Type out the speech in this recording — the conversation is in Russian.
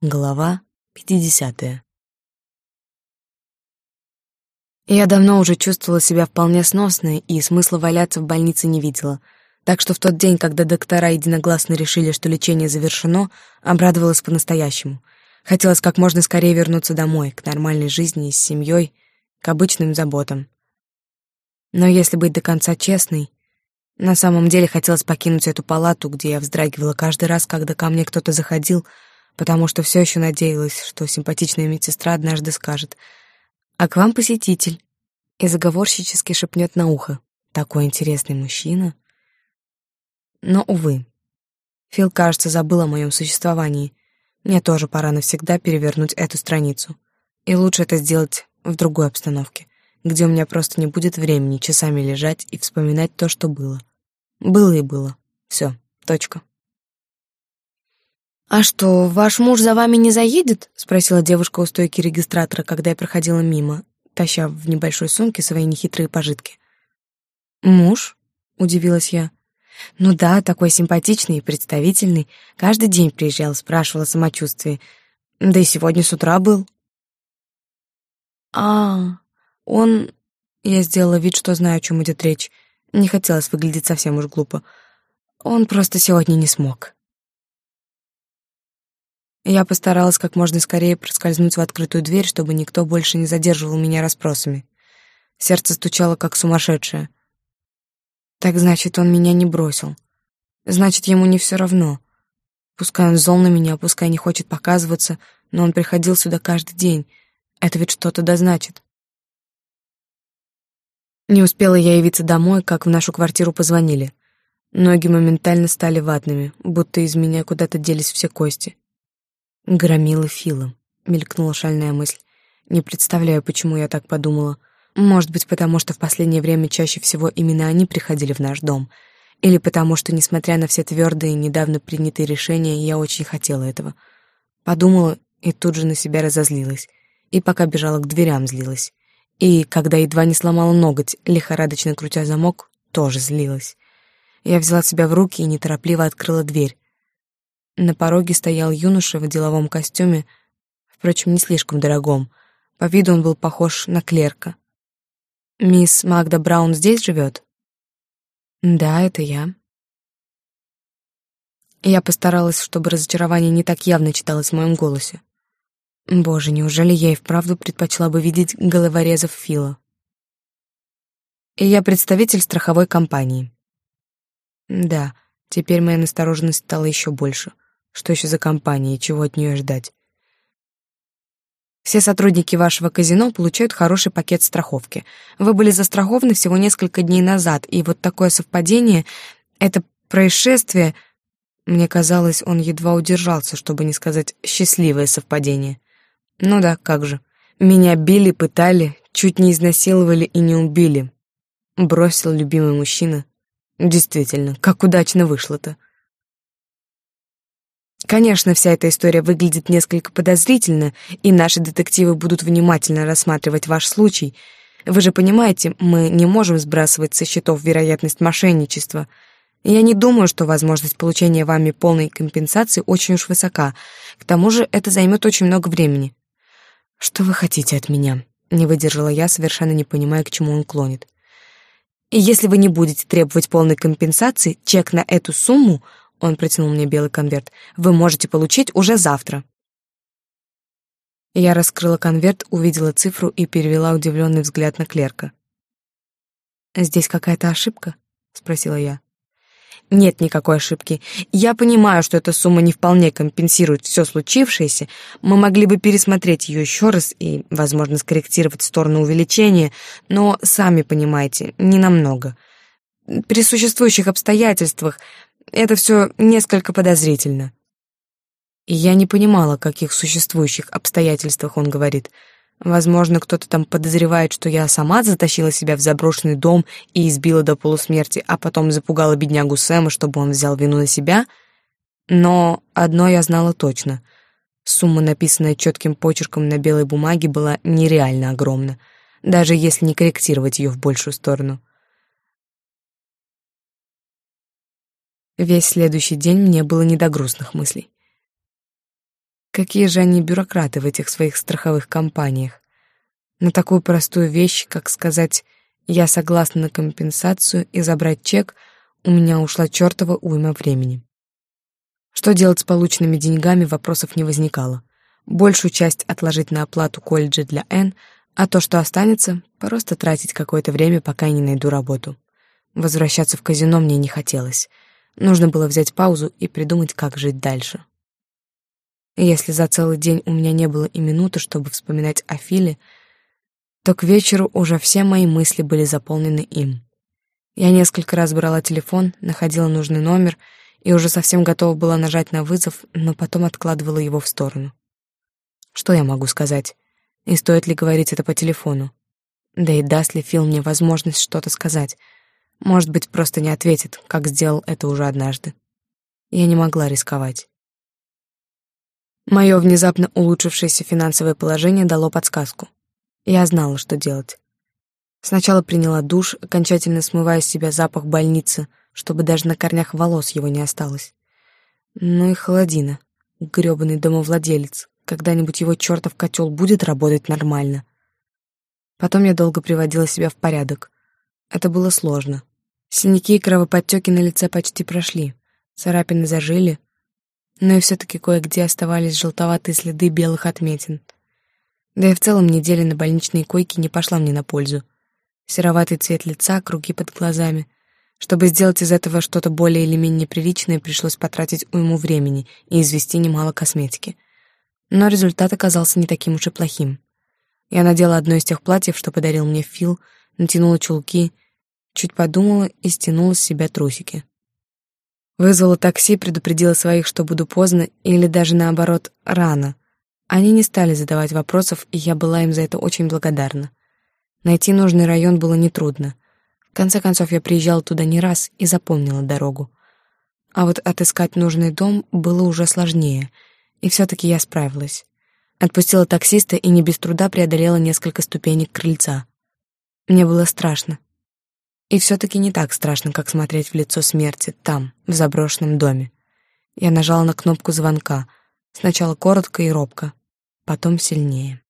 Глава 50. Я давно уже чувствовала себя вполне сносной и смысла валяться в больнице не видела. Так что в тот день, когда доктора единогласно решили, что лечение завершено, обрадовалась по-настоящему. Хотелось как можно скорее вернуться домой, к нормальной жизни с семьей, к обычным заботам. Но если быть до конца честной, на самом деле хотелось покинуть эту палату, где я вздрагивала каждый раз, когда ко мне кто-то заходил — потому что все еще надеялась, что симпатичная медсестра однажды скажет «А к вам посетитель» и заговорщически шепнет на ухо «Такой интересный мужчина». Но, увы, Фил, кажется, забыл о моем существовании. Мне тоже пора навсегда перевернуть эту страницу. И лучше это сделать в другой обстановке, где у меня просто не будет времени часами лежать и вспоминать то, что было. Было и было. Все, точка. «А что, ваш муж за вами не заедет?» — спросила девушка у стойки регистратора, когда я проходила мимо, таща в небольшой сумке свои нехитрые пожитки. «Муж?» — удивилась я. «Ну да, такой симпатичный и представительный. Каждый день приезжал, спрашивал о самочувствии. Да и сегодня с утра был». «А, он...» Я сделала вид, что знаю, о чем идет речь. Не хотелось выглядеть совсем уж глупо. Он просто сегодня не смог. Я постаралась как можно скорее проскользнуть в открытую дверь, чтобы никто больше не задерживал меня расспросами. Сердце стучало как сумасшедшее. Так значит, он меня не бросил. Значит, ему не все равно. Пускай он зол на меня, пускай не хочет показываться, но он приходил сюда каждый день. Это ведь что-то да значит. Не успела я явиться домой, как в нашу квартиру позвонили. Ноги моментально стали ватными, будто из меня куда-то делись все кости. Громила Фила. Мелькнула шальная мысль. Не представляю, почему я так подумала. Может быть, потому что в последнее время чаще всего именно они приходили в наш дом. Или потому что, несмотря на все твердые, недавно принятые решения, я очень хотела этого. Подумала и тут же на себя разозлилась. И пока бежала к дверям, злилась. И, когда едва не сломала ноготь, лихорадочно крутя замок, тоже злилась. Я взяла себя в руки и неторопливо открыла дверь. На пороге стоял юноша в деловом костюме, впрочем, не слишком дорогом. По виду он был похож на клерка. «Мисс Магда Браун здесь живет?» «Да, это я». Я постаралась, чтобы разочарование не так явно читалось в моем голосе. Боже, неужели я и вправду предпочла бы видеть головорезов Фила? Я представитель страховой компании. Да, теперь моя настороженность стала еще больше. Что еще за компания и чего от нее ждать? Все сотрудники вашего казино получают хороший пакет страховки. Вы были застрахованы всего несколько дней назад, и вот такое совпадение, это происшествие... Мне казалось, он едва удержался, чтобы не сказать «счастливое совпадение». Ну да, как же. Меня били, пытали, чуть не изнасиловали и не убили. Бросил любимый мужчина. Действительно, как удачно вышло-то. Конечно, вся эта история выглядит несколько подозрительно, и наши детективы будут внимательно рассматривать ваш случай. Вы же понимаете, мы не можем сбрасывать со счетов вероятность мошенничества. Я не думаю, что возможность получения вами полной компенсации очень уж высока. К тому же это займет очень много времени. Что вы хотите от меня? Не выдержала я, совершенно не понимая, к чему он клонит. И если вы не будете требовать полной компенсации, чек на эту сумму он протянул мне белый конверт. «Вы можете получить уже завтра». Я раскрыла конверт, увидела цифру и перевела удивленный взгляд на клерка. «Здесь какая-то ошибка?» — спросила я. «Нет никакой ошибки. Я понимаю, что эта сумма не вполне компенсирует все случившееся. Мы могли бы пересмотреть ее еще раз и, возможно, скорректировать сторону увеличения, но, сами понимаете, не намного. При существующих обстоятельствах это все несколько подозрительно. И я не понимала, каких существующих обстоятельствах он говорит. Возможно, кто-то там подозревает, что я сама затащила себя в заброшенный дом и избила до полусмерти, а потом запугала беднягу Сэма, чтобы он взял вину на себя. Но одно я знала точно. Сумма, написанная четким почерком на белой бумаге, была нереально огромна, даже если не корректировать ее в большую сторону. Весь следующий день мне было не до грустных мыслей. Какие же они бюрократы в этих своих страховых компаниях. На такую простую вещь, как сказать «я согласна на компенсацию» и забрать чек, у меня ушла чертова уйма времени. Что делать с полученными деньгами, вопросов не возникало. Большую часть отложить на оплату колледжа для Н, а то, что останется, просто тратить какое-то время, пока я не найду работу. Возвращаться в казино мне не хотелось. Нужно было взять паузу и придумать, как жить дальше. Если за целый день у меня не было и минуты, чтобы вспоминать о Филе, то к вечеру уже все мои мысли были заполнены им. Я несколько раз брала телефон, находила нужный номер и уже совсем готова была нажать на вызов, но потом откладывала его в сторону. Что я могу сказать? И стоит ли говорить это по телефону? Да и даст ли Фил мне возможность что-то сказать? Может быть, просто не ответит, как сделал это уже однажды. Я не могла рисковать. Мое внезапно улучшившееся финансовое положение дало подсказку. Я знала, что делать. Сначала приняла душ, окончательно смывая с себя запах больницы, чтобы даже на корнях волос его не осталось. Ну и холодина, грёбаный домовладелец. Когда-нибудь его чертов котел будет работать нормально. Потом я долго приводила себя в порядок. Это было сложно. Синяки и кровоподтеки на лице почти прошли, царапины зажили, но и все-таки кое-где оставались желтоватые следы белых отметин. Да и в целом неделя на больничной койке не пошла мне на пользу. Сероватый цвет лица, круги под глазами. Чтобы сделать из этого что-то более или менее приличное, пришлось потратить уйму времени и извести немало косметики. Но результат оказался не таким уж и плохим. Я надела одно из тех платьев, что подарил мне Фил, натянула чулки — чуть подумала и стянула с себя трусики. Вызвала такси, предупредила своих, что буду поздно или даже наоборот, рано. Они не стали задавать вопросов, и я была им за это очень благодарна. Найти нужный район было нетрудно. В конце концов, я приезжала туда не раз и запомнила дорогу. А вот отыскать нужный дом было уже сложнее, и все-таки я справилась. Отпустила таксиста и не без труда преодолела несколько ступенек крыльца. Мне было страшно. И все-таки не так страшно, как смотреть в лицо смерти там, в заброшенном доме. Я нажала на кнопку звонка. Сначала коротко и робко, потом сильнее.